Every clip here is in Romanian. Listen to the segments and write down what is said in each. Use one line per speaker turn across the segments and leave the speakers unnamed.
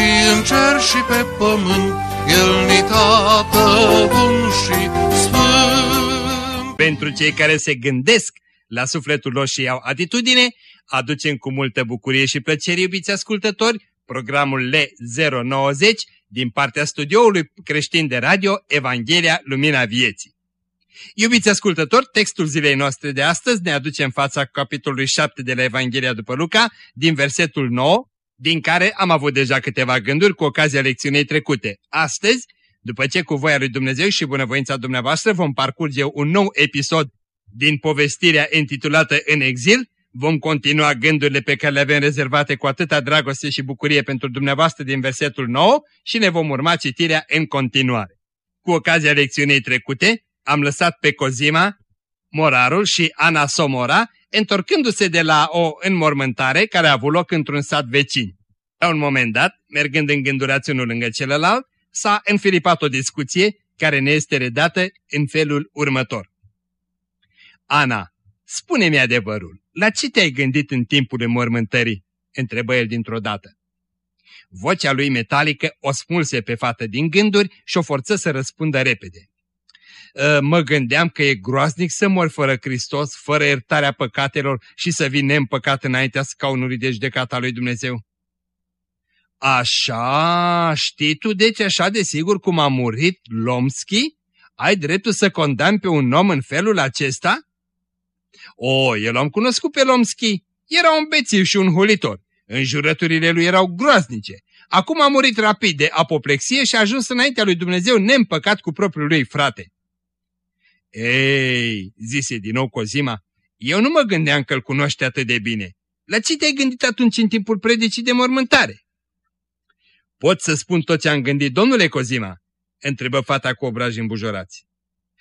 și în cer și pe pământ, El ni tată bun și sfânt.
Pentru cei care se gândesc la sufletul lor și iau atitudine, aducem cu multă bucurie și plăcere, iubiți ascultători, programul L090 din partea studioului creștin de radio Evanghelia Lumina Vieții. Iubiți ascultători, textul zilei noastre de astăzi ne aduce în fața capitolului 7 de la Evanghelia după Luca, din versetul 9, din care am avut deja câteva gânduri cu ocazia lecțiunii trecute. Astăzi, după ce cu voia lui Dumnezeu și bunăvoința dumneavoastră vom parcurge un nou episod din povestirea intitulată În exil, vom continua gândurile pe care le avem rezervate cu atâta dragoste și bucurie pentru dumneavoastră din versetul 9 și ne vom urma citirea în continuare. Cu ocazia lecțiunii trecute, am lăsat pe Cozima, Morarul și Ana Somora, întorcându-se de la o înmormântare care a avut loc într-un sat vecin. La un moment dat, mergând în gândurați unul lângă celălalt, s-a înfiripat o discuție care ne este redată în felul următor. Ana, spune-mi adevărul, la ce te-ai gândit în timpul înmormântării? întrebă el dintr-o dată. Vocea lui metalică o smulse pe fată din gânduri și o forță să răspundă repede. Ă, mă gândeam că e groaznic să mor fără Hristos, fără iertarea păcatelor și să vin neîmpăcat înaintea scaunului de judecata lui Dumnezeu. Așa, știi tu deci așa de sigur cum a murit Lomski? Ai dreptul să condamni pe un om în felul acesta? O, eu l-am cunoscut pe Lomski. Era un bețiv și un hulitor. Înjurăturile lui erau groaznice. Acum a murit rapid de apoplexie și a ajuns înaintea lui Dumnezeu neîmpăcat cu propriul lui frate. Ei, zise din nou Cozima, eu nu mă gândeam că îl cunoște atât de bine. La ce te-ai gândit atunci în timpul predicii de mormântare? Pot să spun tot ce am gândit, domnule Cozima? întrebă fata cu obraji îmbujorați.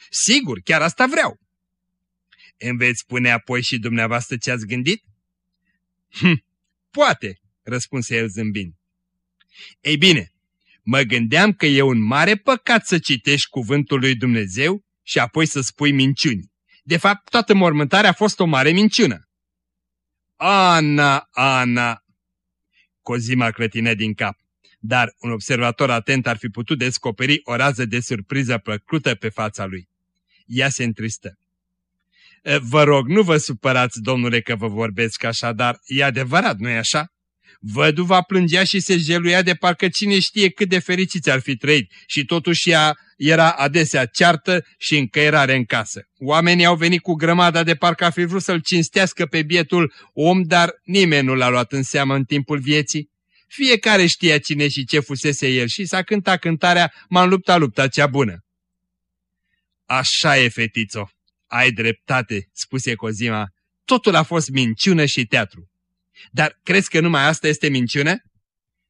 Sigur, chiar asta vreau. Îmi veți spune apoi și dumneavoastră ce ați gândit? Hm, poate, răspunse el zâmbind. Ei bine, mă gândeam că e un mare păcat să citești cuvântul lui Dumnezeu și apoi să spui minciuni. De fapt, toată mormântarea a fost o mare minciună. Ana, Ana! Cozima clătină din cap, dar un observator atent ar fi putut descoperi o rază de surpriză plăcută pe fața lui. Ea se întristă. Vă rog, nu vă supărați, domnule, că vă vorbesc așa, dar e adevărat, nu-i așa? Văduva plângea și se jeluia de parcă cine știe cât de fericiți ar fi trăit și totuși ea era adesea ceartă și încăierare în casă. Oamenii au venit cu grămada de parcă ar fi vrut să-l cinstească pe bietul om, dar nimeni nu l-a luat în seamă în timpul vieții. Fiecare știa cine și ce fusese el și s-a cântat cântarea M-am luptat lupta cea bună. Așa e, fetițo, ai dreptate, spuse Cozima, totul a fost minciună și teatru. Dar crezi că numai asta este minciună?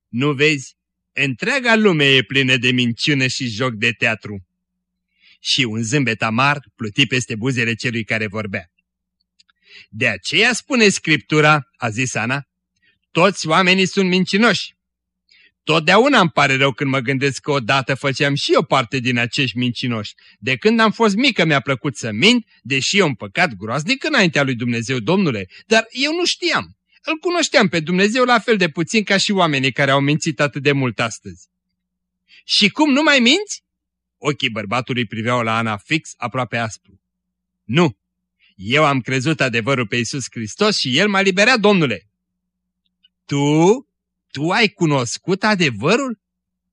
Nu vezi? Întreaga lume e plină de minciună și joc de teatru. Și un zâmbet amar pluti peste buzele celui care vorbea. De aceea spune Scriptura, a zis Ana, toți oamenii sunt mincinoși. Totdeauna îmi pare rău când mă gândesc că odată făceam și eu parte din acești mincinoși. De când am fost mică mi-a plăcut să mint, deși e un păcat groaznic înaintea lui Dumnezeu, domnule, dar eu nu știam. Îl cunoșteam pe Dumnezeu la fel de puțin ca și oamenii care au mințit atât de mult astăzi. Și cum nu mai minți? Ochii bărbatului priveau la Ana fix, aproape aspru. Nu, eu am crezut adevărul pe Iisus Hristos și El m-a liberat, domnule. Tu? Tu ai cunoscut adevărul?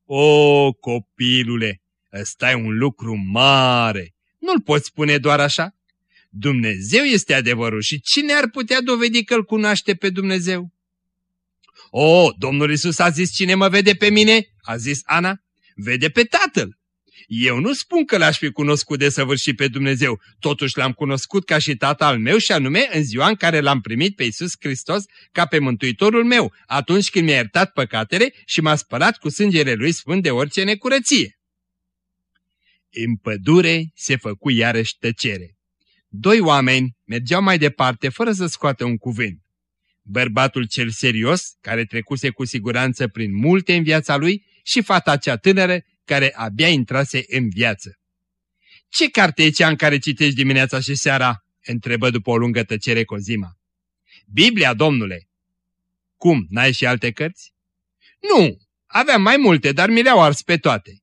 O, copilule, ăsta e un lucru mare. Nu-l poți spune doar așa. Dumnezeu este adevărul și cine ar putea dovedi că îl cunoaște pe Dumnezeu? O, Domnul Isus a zis cine mă vede pe mine, a zis Ana, vede pe Tatăl. Eu nu spun că l-aș fi cunoscut de săvârșit pe Dumnezeu, totuși l-am cunoscut ca și tata al meu și anume în ziua în care l-am primit pe Iisus Hristos ca pe mântuitorul meu, atunci când mi-a iertat păcatele și m-a spălat cu sângele lui sfânt de orice necurăție. În pădure se făcu iarăși tăcere. Doi oameni mergeau mai departe fără să scoată un cuvânt. Bărbatul cel serios, care trecuse cu siguranță prin multe în viața lui, și fata cea tânără, care abia intrase în viață. Ce carte e cea în care citești dimineața și seara?" întrebă după o lungă tăcere Cozima. Biblia, domnule." Cum, n-ai și alte cărți?" Nu, aveam mai multe, dar mi le-au ars pe toate."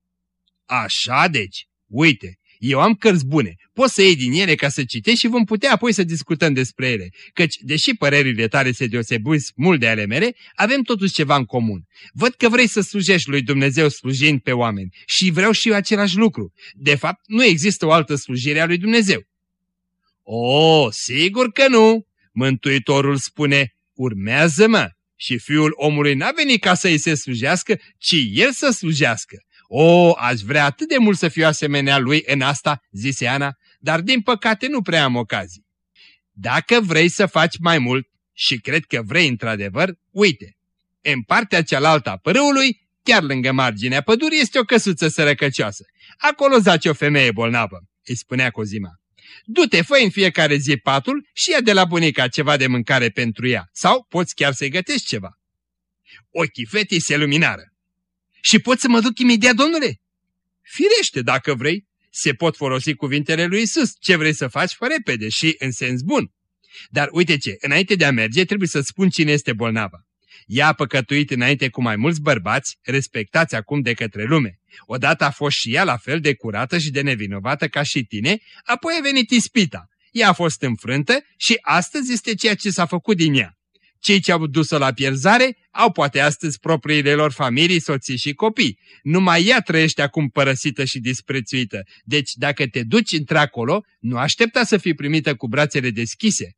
Așa deci, uite, eu am cărți bune, poți să iei din ele ca să citești și vom putea apoi să discutăm despre ele, căci, deși părerile tale se deosebesc mult de ale mele, avem totuși ceva în comun. Văd că vrei să slujești lui Dumnezeu slujind pe oameni și vreau și eu același lucru. De fapt, nu există o altă slujire a lui Dumnezeu. O, sigur că nu! Mântuitorul spune, urmează-mă! Și fiul omului n-a venit ca să-i se slujească, ci el să slujească o, aș vrea atât de mult să fiu asemenea lui în asta, zise Ana, dar din păcate nu prea am ocazii. Dacă vrei să faci mai mult, și cred că vrei într-adevăr, uite, în partea cealaltă a părâului, chiar lângă marginea pădurii, este o căsuță sărăcăcioasă. Acolo zace o femeie bolnavă, îi spunea Cozima. Du-te, fă în fiecare zi patul și ia de la bunica ceva de mâncare pentru ea, sau poți chiar să-i gătești ceva. Ochii fetei se luminară. Și pot să mă duc imediat, domnule? Firește, dacă vrei. Se pot folosi cuvintele lui Isus. Ce vrei să faci, fă repede și în sens bun. Dar uite ce, înainte de a merge, trebuie să spun cine este bolnava. Ea a păcătuit înainte cu mai mulți bărbați, respectați acum de către lume. Odată a fost și ea la fel de curată și de nevinovată ca și tine, apoi a venit ispita. Ea a fost înfrântă și astăzi este ceea ce s-a făcut din ea. Cei ce au dus-o la pierzare au poate astăzi propriile lor familii, soții și copii. Numai ea trăiește acum părăsită și disprețuită. Deci dacă te duci într-acolo, nu aștepta să fii primită cu brațele deschise.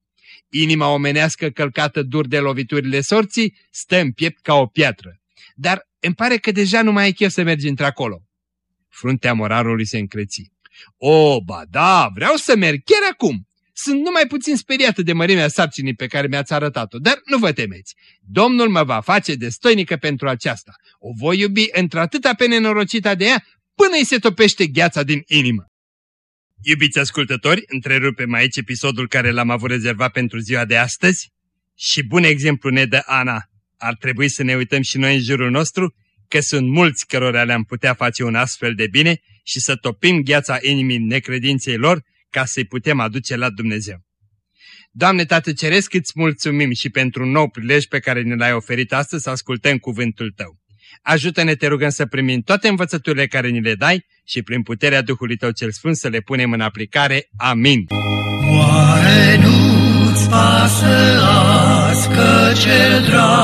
Inima omenească călcată dur de loviturile sorții stă în piept ca o piatră. Dar îmi pare că deja nu mai e chef să mergi într-acolo. Fruntea morarului se încreți. O, ba da, vreau să merg chiar acum. Sunt numai puțin speriată de mărimea sarcinii pe care mi-ați arătat-o, dar nu vă temeți. Domnul mă va face destoinică pentru aceasta. O voi iubi într-atâta pe nenorocita de ea, până îi se topește gheața din inimă. Iubiți ascultători, întrerupem aici episodul care l-am avut rezervat pentru ziua de astăzi și bun exemplu ne dă Ana. Ar trebui să ne uităm și noi în jurul nostru că sunt mulți cărora le-am putea face un astfel de bine și să topim gheața inimii necredinței lor ca să-i putem aduce la Dumnezeu. Doamne Tată Ceresc, îți mulțumim și pentru un nou prilej pe care ne l-ai oferit astăzi să ascultăm cuvântul Tău. Ajută-ne, te rugăm, să primim toate învățăturile care ni le dai și prin puterea Duhului Tău cel Sfânt să le punem în aplicare. Amin.
Oare nu-ți pasă azi că cel drag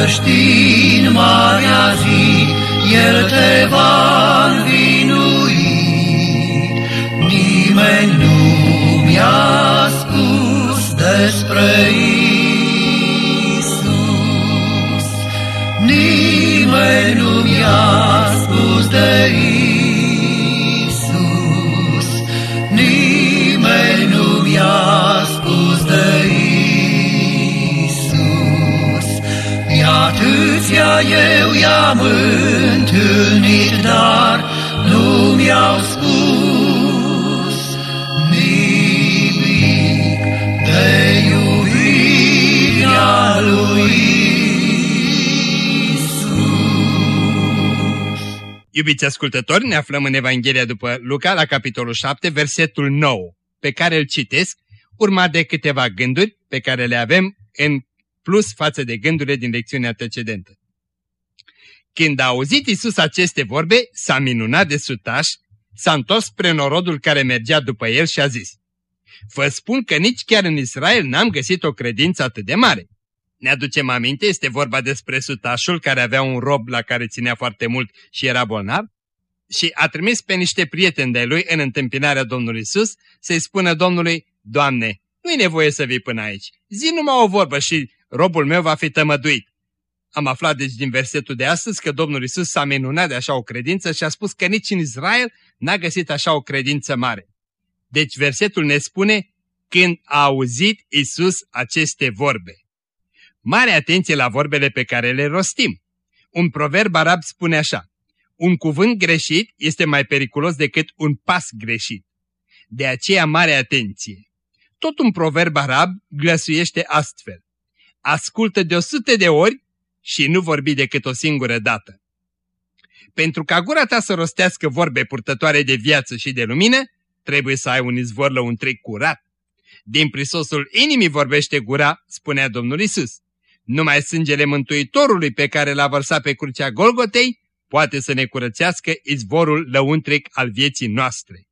Dar să știi în marea zi, El te va învinui. Nimeni nu mi-a spus despre Isus. Eu i-am întâlnit, dar nu mi-au spus nimic de iubirea lui Isus.
Iubiți ascultători, ne aflăm în Evanghelia după Luca, la capitolul 7, versetul 9, pe care îl citesc, urmat de câteva gânduri pe care le avem în plus față de gândurile din lecțiunea precedentă. Când a auzit Isus aceste vorbe, s-a minunat de sutaș, s-a întors spre norodul care mergea după el și a zis, Vă spun că nici chiar în Israel n-am găsit o credință atât de mare. Ne aducem aminte, este vorba despre sutașul care avea un rob la care ținea foarte mult și era bolnav și a trimis pe niște prieteni de lui în întâmpinarea Domnului Isus să-i spună Domnului, Doamne, Nu-i nevoie să vii până aici. Zi numai o vorbă și robul meu va fi tămăduit. Am aflat deci din versetul de astăzi că Domnul Isus s-a minunat de așa o credință și a spus că nici în Israel n-a găsit așa o credință mare. Deci versetul ne spune când a auzit Isus aceste vorbe. Mare atenție la vorbele pe care le rostim. Un proverb arab spune așa, un cuvânt greșit este mai periculos decât un pas greșit. De aceea mare atenție. Tot un proverb arab glăsuiește astfel. Ascultă de o sută de ori și nu vorbi decât o singură dată. Pentru ca gura ta să rostească vorbe purtătoare de viață și de lumină, trebuie să ai un izvor lăuntric curat. Din prisosul inimii vorbește gura, spunea Domnul Isus. Numai sângele Mântuitorului pe care l-a vărsat pe crucea Golgotei poate să ne curățească izvorul lăuntric al vieții noastre.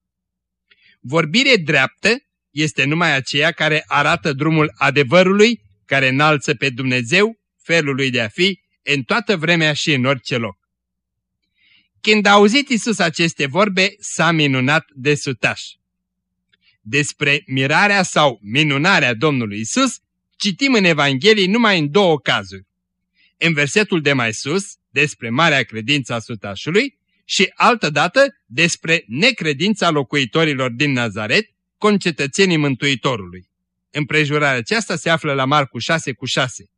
Vorbire dreaptă este numai aceea care arată drumul adevărului, care înalță pe Dumnezeu, felul lui de a fi, în toată vremea și în orice loc. Când a auzit Isus aceste vorbe, s-a minunat de sutaș. Despre mirarea sau minunarea Domnului Isus, citim în Evanghelii numai în două cazuri. În versetul de mai sus, despre marea credință a sutașului și altădată despre necredința locuitorilor din Nazaret, concetățenii Mântuitorului. Împrejurarea aceasta se află la Marcu 6 cu 6.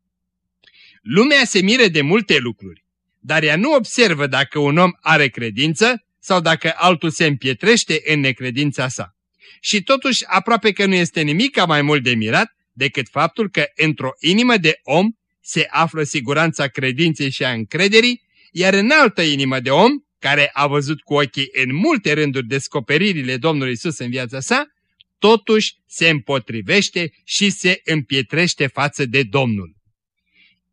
Lumea se mire de multe lucruri, dar ea nu observă dacă un om are credință sau dacă altul se împietrește în necredința sa. Și totuși aproape că nu este nimic mai mult de mirat decât faptul că într-o inimă de om se află siguranța credinței și a încrederii, iar în altă inimă de om, care a văzut cu ochii în multe rânduri descoperirile Domnului Isus în viața sa, totuși se împotrivește și se împietrește față de Domnul.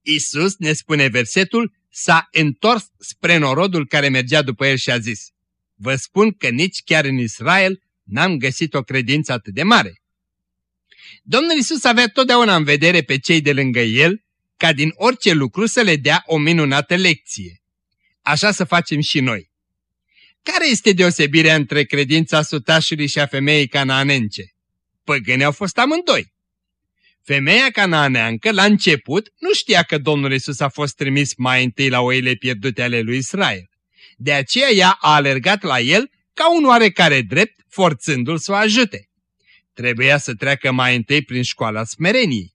Isus, ne spune versetul, s-a întors spre norodul care mergea după el și a zis, Vă spun că nici chiar în Israel n-am găsit o credință atât de mare. Domnul Isus avea totdeauna în vedere pe cei de lângă el, ca din orice lucru să le dea o minunată lecție. Așa să facem și noi. Care este deosebirea între credința sutașului și a femeii canaanence? Păgâni au fost amândoi. Femeia canaaneancă, la început, nu știa că Domnul Isus a fost trimis mai întâi la oile pierdute ale lui Israel. De aceea ea a alergat la el ca un oarecare drept, forțându-l să o ajute. Trebuia să treacă mai întâi prin școala smereniei.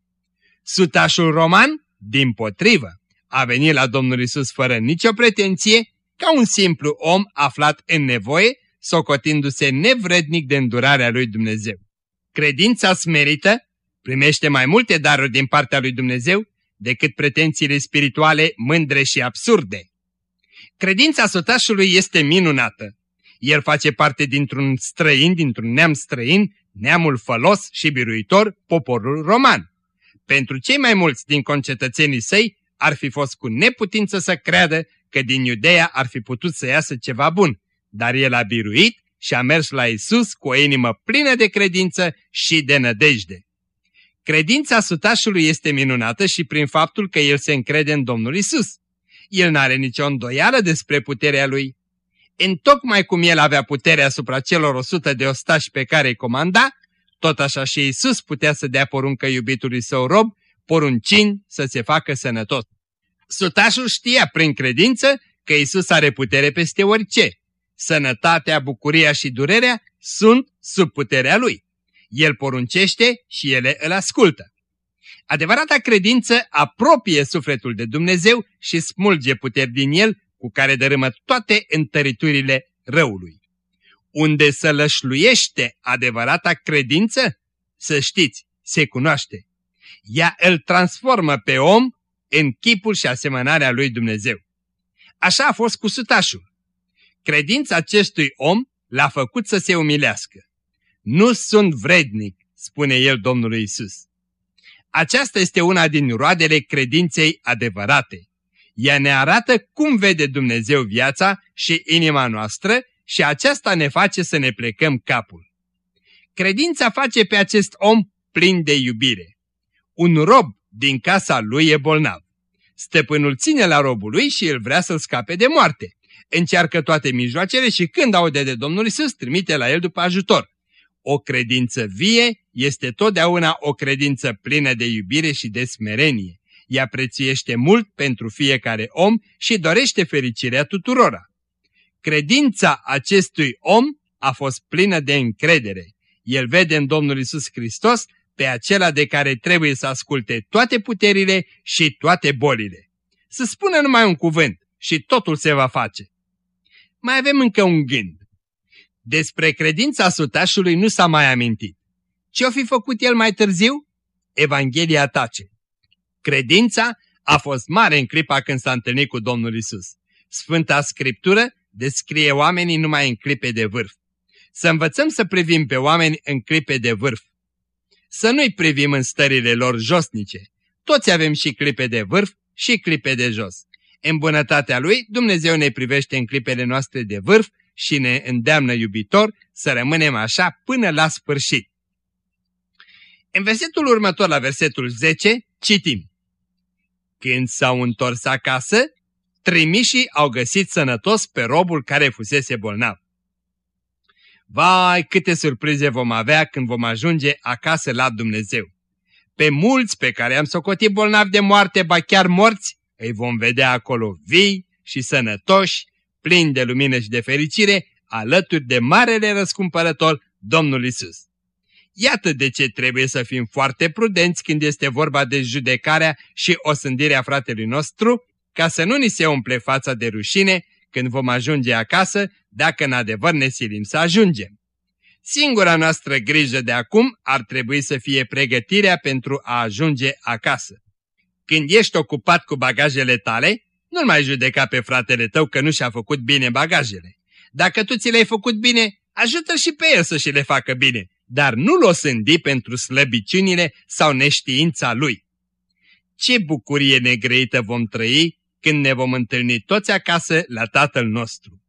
Sutașul roman, din potrivă, a venit la Domnul Isus fără nicio pretenție, ca un simplu om aflat în nevoie, socotindu-se nevrednic de îndurarea lui Dumnezeu. Credința smerită primește mai multe daruri din partea lui Dumnezeu decât pretențiile spirituale mândre și absurde. Credința sotașului este minunată. El face parte dintr-un străin, dintr-un neam străin, neamul fălos și biruitor, poporul roman. Pentru cei mai mulți din concetățenii săi ar fi fost cu neputință să creadă că din Iudeea ar fi putut să iasă ceva bun, dar el a biruit și a mers la Isus cu o inimă plină de credință și de nădejde. Credința sutașului este minunată și prin faptul că el se încrede în Domnul Isus. El n-are nicio îndoială despre puterea lui. Întocmai cum el avea puterea asupra celor o sută de ostași pe care îi comanda, tot așa și Isus putea să dea poruncă iubitului său rob, poruncind să se facă sănătos. Sutașul știa prin credință că Isus are putere peste orice. Sănătatea, bucuria și durerea sunt sub puterea lui. El poruncește și ele îl ascultă. Adevărata credință apropie sufletul de Dumnezeu și smulge puteri din el cu care dărâmă toate întăriturile răului. Unde să lășluiește adevărata credință, să știți, se cunoaște. Ea îl transformă pe om în chipul și asemănarea lui Dumnezeu. Așa a fost cu sutașul. Credința acestui om l-a făcut să se umilească. Nu sunt vrednic, spune el Domnului Isus. Aceasta este una din roadele credinței adevărate. Ea ne arată cum vede Dumnezeu viața și inima noastră și aceasta ne face să ne plecăm capul. Credința face pe acest om plin de iubire. Un rob din casa lui e bolnav. Stăpânul ține la robul lui și el vrea să-l scape de moarte. Încearcă toate mijloacele și când aude de Domnul Isus, trimite la el după ajutor. O credință vie este totdeauna o credință plină de iubire și de smerenie. Ea prețuiește mult pentru fiecare om și dorește fericirea tuturora. Credința acestui om a fost plină de încredere. El vede în Domnul Isus Hristos pe acela de care trebuie să asculte toate puterile și toate bolile. Să spună numai un cuvânt și totul se va face. Mai avem încă un gând. Despre credința sutașului nu s-a mai amintit. Ce-o fi făcut el mai târziu? Evanghelia tace. Credința a fost mare în clipa când s-a întâlnit cu Domnul Isus. Sfânta Scriptură descrie oamenii numai în clipe de vârf. Să învățăm să privim pe oameni în clipe de vârf. Să nu-i privim în stările lor josnice. Toți avem și clipe de vârf și clipe de jos. În bunătatea Lui, Dumnezeu ne privește în clipele noastre de vârf și ne îndeamnă iubitor să rămânem așa până la sfârșit. În versetul următor, la versetul 10, citim. Când s-au întors acasă, trimișii au găsit sănătos pe robul care fusese bolnav. Vai, câte surprize vom avea când vom ajunge acasă la Dumnezeu! Pe mulți pe care am socotit bolnavi de moarte, ba chiar morți, îi vom vedea acolo vii și sănătoși, plini de lumină și de fericire, alături de Marele Răscumpărător, Domnul Isus. Iată de ce trebuie să fim foarte prudenți când este vorba de judecarea și osândirea fratelui nostru, ca să nu ni se umple fața de rușine când vom ajunge acasă, dacă în adevăr ne silim să ajungem. Singura noastră grijă de acum ar trebui să fie pregătirea pentru a ajunge acasă. Când ești ocupat cu bagajele tale, nu-l mai judeca pe fratele tău că nu și-a făcut bine bagajele. Dacă tu ți le-ai făcut bine, ajută și pe el să și le facă bine, dar nu-l osândi pentru slăbiciunile sau neștiința lui. Ce bucurie negrăită vom trăi când ne vom întâlni toți acasă la Tatăl nostru.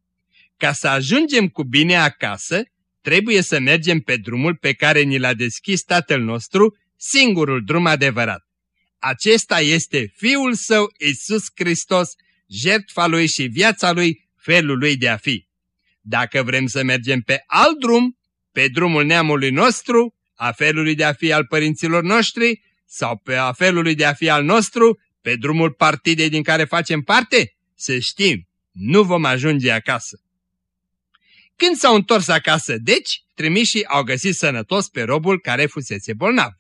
Ca să ajungem cu bine acasă, trebuie să mergem pe drumul pe care ni l-a deschis Tatăl nostru, singurul drum adevărat. Acesta este Fiul Său, Isus Hristos, jertfa Lui și viața Lui, felul Lui de a fi. Dacă vrem să mergem pe alt drum, pe drumul neamului nostru, a felului de a fi al părinților noștri, sau pe a felului de a fi al nostru, pe drumul partidei din care facem parte, să știm, nu vom ajunge acasă. Când s-au întors acasă, deci, trimișii au găsit sănătos pe robul care fusese bolnav.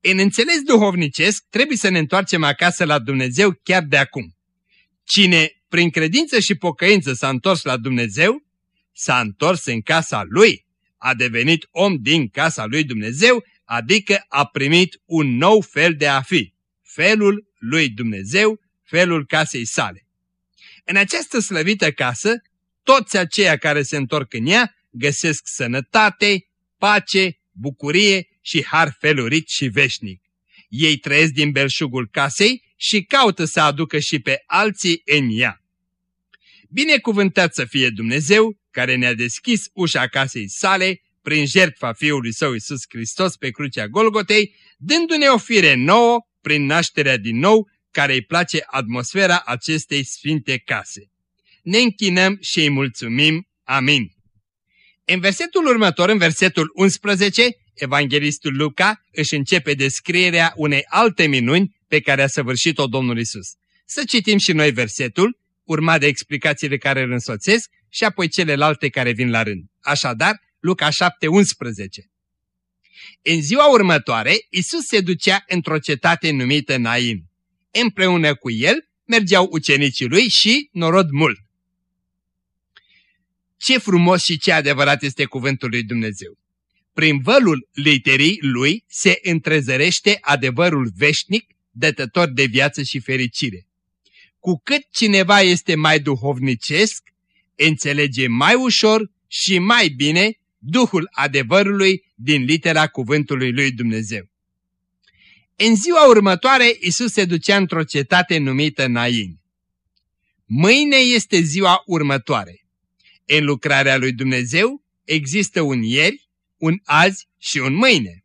În înțeles duhovnicesc, trebuie să ne întoarcem acasă la Dumnezeu chiar de acum. Cine, prin credință și pocăință, s-a întors la Dumnezeu, s-a întors în casa Lui, a devenit om din casa Lui Dumnezeu, adică a primit un nou fel de a fi, felul Lui Dumnezeu, felul casei sale. În această slăvită casă, toți aceia care se întorc în ea găsesc sănătate, pace, bucurie și har felurit și veșnic. Ei trăiesc din belșugul casei și caută să aducă și pe alții în ea. Binecuvântat să fie Dumnezeu, care ne-a deschis ușa casei sale prin jertfa Fiului Său Iisus Hristos pe crucea Golgotei, dându-ne o fire nouă prin nașterea din nou, care îi place atmosfera acestei sfinte case. Ne închinăm și îi mulțumim. Amin. În versetul următor, în versetul 11, Evanghelistul Luca își începe descrierea unei alte minuni pe care a săvârșit-o Domnul Isus. Să citim și noi versetul, urmat de explicațiile care îl însoțesc și apoi celelalte care vin la rând. Așadar, Luca 7, 11. În ziua următoare, Isus se ducea într-o cetate numită Nain. Împreună cu el mergeau ucenicii lui și norod mult. Ce frumos și ce adevărat este cuvântul lui Dumnezeu! Prin vălul literii lui se întrezărește adevărul veșnic, dătător de viață și fericire. Cu cât cineva este mai duhovnicesc, înțelege mai ușor și mai bine Duhul adevărului din litera cuvântului lui Dumnezeu. În ziua următoare, Isus se ducea într-o cetate numită Nain. Mâine este ziua următoare. În lucrarea lui Dumnezeu există un ieri, un azi și un mâine.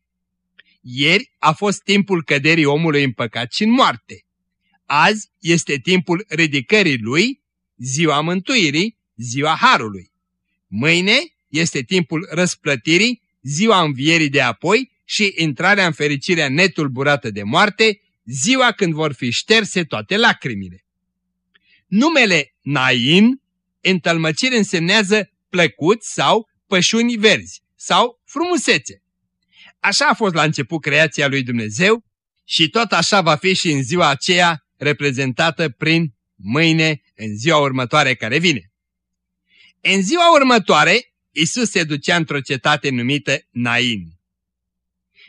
Ieri a fost timpul căderii omului în păcat și în moarte. Azi este timpul ridicării lui, ziua mântuirii, ziua harului. Mâine este timpul răsplătirii, ziua învierii de apoi și intrarea în fericirea netulburată de moarte, ziua când vor fi șterse toate lacrimile. Numele Nain, în tălmăcire însemnează plăcut sau pășuni verzi sau frumusețe. Așa a fost la început creația lui Dumnezeu și tot așa va fi și în ziua aceea reprezentată prin mâine, în ziua următoare care vine. În ziua următoare, Isus se ducea într-o cetate numită Nain.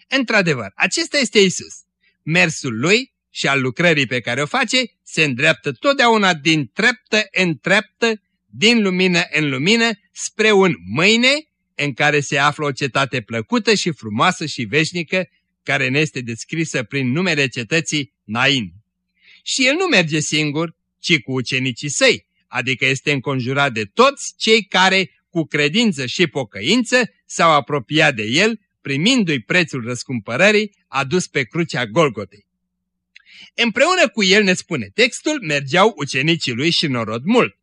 Într-adevăr, acesta este Isus. Mersul lui și al lucrării pe care o face se îndreaptă totdeauna din treptă în treptă, din lumină în lumină, spre un mâine în care se află o cetate plăcută și frumoasă și veșnică, care ne este descrisă prin numele cetății Nain. Și el nu merge singur, ci cu ucenicii săi, adică este înconjurat de toți cei care, cu credință și pocăință, s-au apropiat de el, primindu-i prețul răscumpărării adus pe crucea Golgotei. Împreună cu el, ne spune textul, mergeau ucenicii lui și norod mult.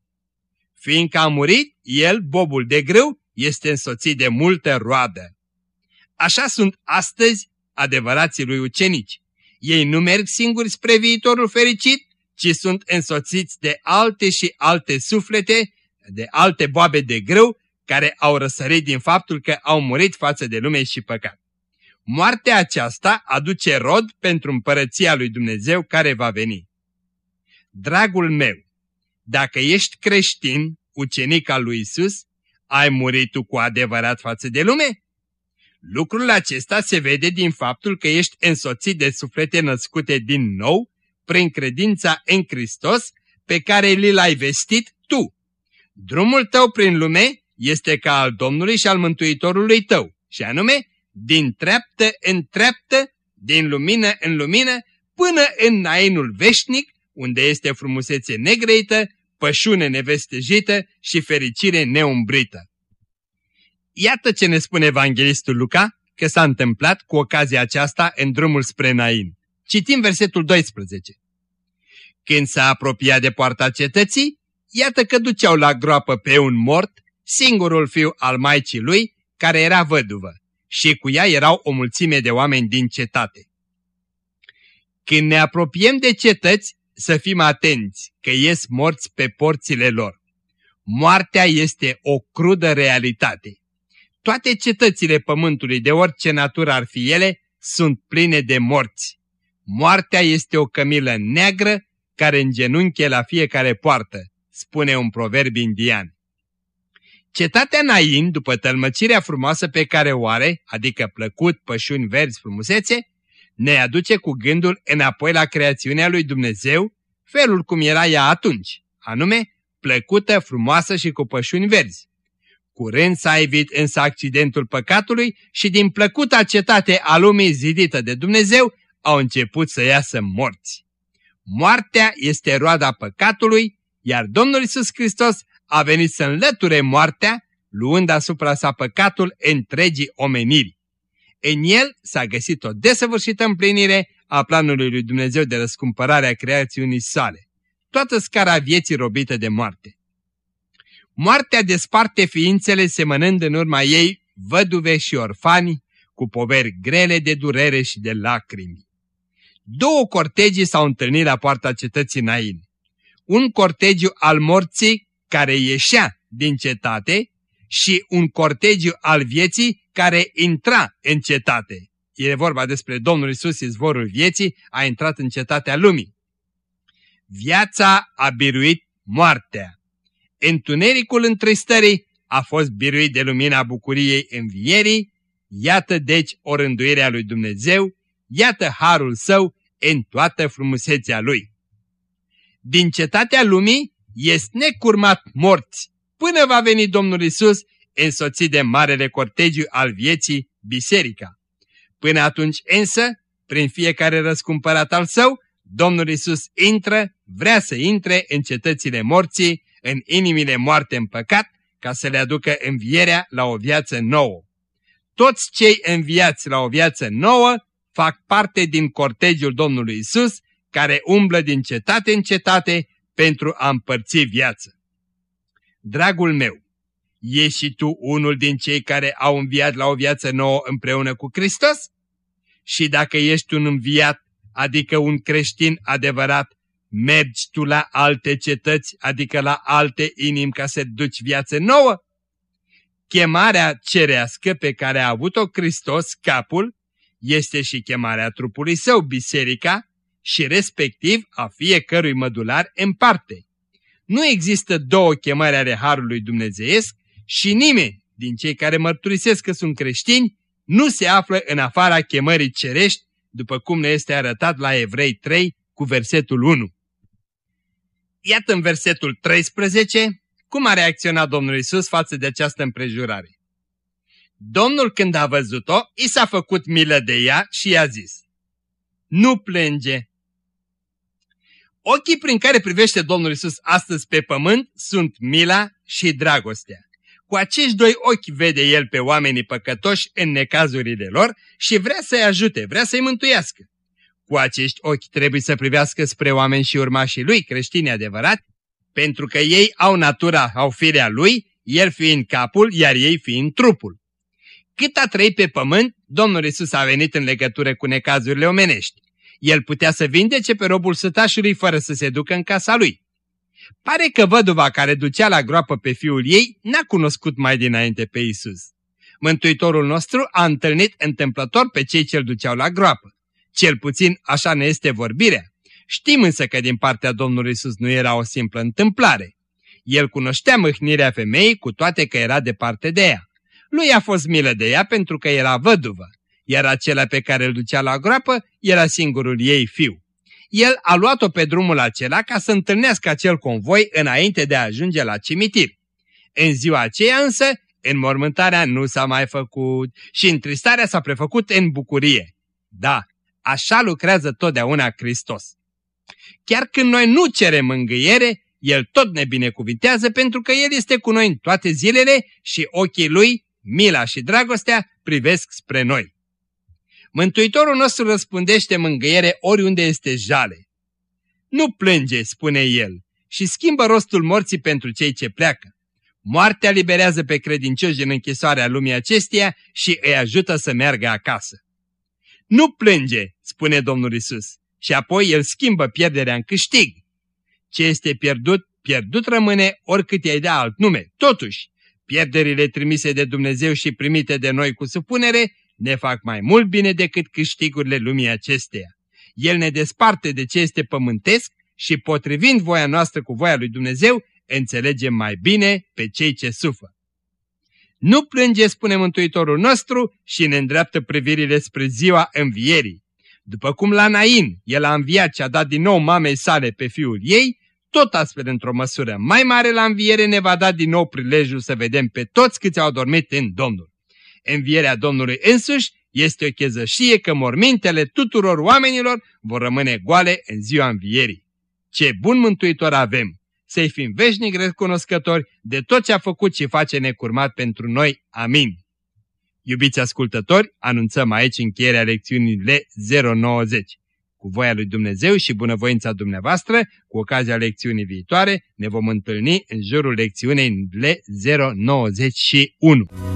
Fiindcă a murit, el, bobul de grâu, este însoțit de multă roadă. Așa sunt astăzi adevărații lui ucenici. Ei nu merg singuri spre viitorul fericit, ci sunt însoțiți de alte și alte suflete, de alte boabe de grâu, care au răsărit din faptul că au murit față de lume și păcat. Moartea aceasta aduce rod pentru împărăția lui Dumnezeu care va veni. Dragul meu, dacă ești creștin, ucenic al lui Isus, ai murit tu cu adevărat față de lume? Lucrul acesta se vede din faptul că ești însoțit de suflete născute din nou, prin credința în Hristos, pe care li l-ai vestit tu. Drumul tău prin lume este ca al Domnului și al Mântuitorului tău, și anume, din treaptă în treaptă, din lumină în lumină, până în nainul veșnic, unde este frumusețe negreită, pășune nevestejită și fericire neumbrită. Iată ce ne spune evanghelistul Luca că s-a întâmplat cu ocazia aceasta în drumul spre Nain. Citim versetul 12. Când s-a apropiat de poarta cetății, iată că duceau la groapă pe un mort, singurul fiu al maicii lui, care era văduvă, și cu ea erau o mulțime de oameni din cetate. Când ne apropiem de cetăți, să fim atenți că ies morți pe porțile lor. Moartea este o crudă realitate. Toate cetățile pământului, de orice natură ar fi ele, sunt pline de morți. Moartea este o cămilă neagră care îngenunche la fiecare poartă, spune un proverb indian. Cetatea Nain, după tălmăcirea frumoasă pe care o are, adică plăcut, pășuni verzi, frumusețe, ne aduce cu gândul înapoi la creațiunea lui Dumnezeu, felul cum era ea atunci, anume plăcută, frumoasă și cu pășuni verzi. Curând s-a evit însă accidentul păcatului și din plăcuta cetate a lumii zidită de Dumnezeu au început să iasă morți. Moartea este roada păcatului, iar Domnul Isus Hristos a venit să înlăture moartea, luând asupra sa păcatul întregii omeniri. În el s-a găsit o desăvârșită împlinire a planului lui Dumnezeu de răscumpărare a creațiunii sale. Toată scara vieții robită de moarte. Moartea desparte ființele semănând în urma ei văduve și orfani cu poveri grele de durere și de lacrimi. Două cortegii s-au întâlnit la poarta cetății Nain. Un cortegiu al morții care ieșea din cetate și un cortegiu al vieții care intra în cetate. E vorba despre Domnul Isus, izvorul vieții, a intrat în cetatea lumii. Viața a biruit moartea. Întunericul întristării a fost biruit de lumina bucuriei învierii, iată deci o rânduire a lui Dumnezeu, iată harul său în toată frumusețea lui. Din cetatea lumii este necurmat morți, până va veni Domnul Isus, însoțit de marele cortegiu al vieții, biserica. Până atunci însă, prin fiecare răscumpărat al său, Domnul Isus intră, vrea să intre în cetățile morții, în inimile moarte în păcat, ca să le aducă învierea la o viață nouă. Toți cei înviați la o viață nouă fac parte din cortegiul Domnului Isus, care umblă din cetate în cetate pentru a împărți viață. Dragul meu, Ești și tu unul din cei care au înviat la o viață nouă împreună cu Hristos? Și dacă ești un înviat, adică un creștin adevărat, mergi tu la alte cetăți, adică la alte inimi ca să duci viață nouă? Chemarea cerească pe care a avut-o Hristos, capul, este și chemarea trupului său, biserica, și respectiv a fiecărui mădular în parte. Nu există două chemări ale Harului Dumnezeiesc și nimeni din cei care mărturisesc că sunt creștini nu se află în afara chemării cerești, după cum ne este arătat la Evrei 3 cu versetul 1. Iată în versetul 13 cum a reacționat Domnul Isus față de această împrejurare. Domnul când a văzut-o, i s-a făcut milă de ea și i-a zis, Nu plânge. Ochii prin care privește Domnul Isus astăzi pe pământ sunt mila și dragostea. Cu acești doi ochi vede El pe oamenii păcătoși în necazurile lor și vrea să-i ajute, vrea să-i mântuiască. Cu acești ochi trebuie să privească spre oameni și urmașii Lui, creștini adevărat, pentru că ei au natura, au firea Lui, El fiind capul, iar ei fiind trupul. Cât a trăit pe pământ, Domnul Isus a venit în legătură cu necazurile omenești. El putea să vindece pe robul sătașului fără să se ducă în casa lui. Pare că văduva care ducea la groapă pe fiul ei n-a cunoscut mai dinainte pe Isus. Mântuitorul nostru a întâlnit întâmplător pe cei ce-l duceau la groapă. Cel puțin așa ne este vorbirea. Știm însă că din partea Domnului Isus nu era o simplă întâmplare. El cunoștea mâhnirea femeii cu toate că era departe de ea. Lui a fost milă de ea pentru că era văduvă, iar acela pe care îl ducea la groapă era singurul ei fiu. El a luat-o pe drumul acela ca să întâlnească acel convoi înainte de a ajunge la cimitir. În ziua aceea însă, înmormântarea nu s-a mai făcut și întristarea s-a prefăcut în bucurie. Da, așa lucrează totdeauna Hristos. Chiar când noi nu cerem mângâiere, El tot ne binecuvintează pentru că El este cu noi în toate zilele și ochii Lui, mila și dragostea, privesc spre noi. Mântuitorul nostru răspundește mângâiere oriunde este jale. Nu plânge, spune El, și schimbă rostul morții pentru cei ce pleacă. Moartea liberează pe credincioși din închisoarea lumii acesteia și îi ajută să meargă acasă. Nu plânge, spune Domnul Isus, și apoi El schimbă pierderea în câștig. Ce este pierdut, pierdut rămâne oricât i-ai da alt nume. Totuși, pierderile trimise de Dumnezeu și primite de noi cu supunere ne fac mai mult bine decât câștigurile lumii acesteia. El ne desparte de ce este pământesc și potrivind voia noastră cu voia lui Dumnezeu, înțelegem mai bine pe cei ce sufă. Nu plânge, spune Mântuitorul nostru, și ne îndreaptă privirile spre ziua învierii. După cum la Nain, el a înviat și a dat din nou mamei sale pe fiul ei, tot astfel într-o măsură mai mare la înviere ne va da din nou prilejul să vedem pe toți câți au dormit în Domnul învierea Domnului însuși este o chezășie că mormintele tuturor oamenilor vor rămâne goale în ziua învierii. Ce bun mântuitor avem! Să-i fim veșnic recunoscători de tot ce a făcut și face necurmat pentru noi. Amin. Iubiți ascultători, anunțăm aici încheierea lecțiunii L090. Cu voia lui Dumnezeu și bunăvoința dumneavoastră, cu ocazia lecțiunii viitoare, ne vom întâlni în jurul lecțiunii L091.